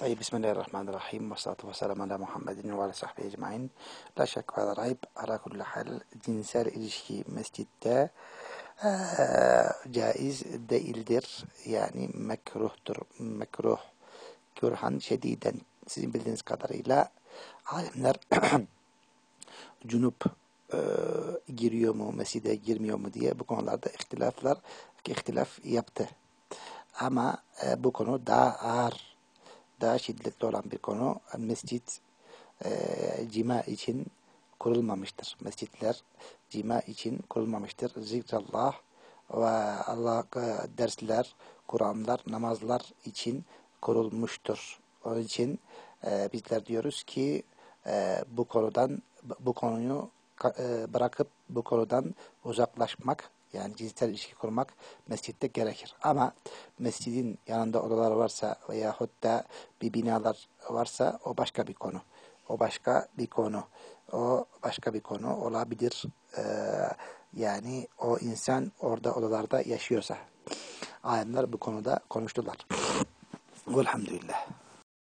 طيب بسم الله الرحمن الرحيم والصلاة والسلام على Muhammedin ve ala sahbihi ecmain. La şek ve la rayb ala kulli hal cinsel ilişki mescitte eee, caiz değildir. Yani mekruhtur. Mekruh. Kürhan şediden. Sizin bildiğiniz kadarıyla alimler cunup eee, giriyor mu, mescide girmiyor mu diye bu konularda ihtilaflar, ihtilaf yaptı. Ama e, bu konu daha ağır, daha şiddetli olan bir konu. Mescit e, cima için kurulmamıştır. Mescitler cima için kurulmamıştır. Zikrallah ve Allah dersler, Kur'anlar, namazlar için kurulmuştur. Onun için e, bizler diyoruz ki e, bu konudan bu konuyu e, bırakıp bu konudan uzaklaşmak yani cinsel ilişki kurmak mescitte gerekir. Ama mescidin yanında odalar varsa veyahut da bir binalar varsa o başka bir konu. O başka bir konu. O başka bir konu olabilir. Ee, yani o insan orada odalarda yaşıyorsa. Alimler bu konuda konuştular. Velhamdülillah.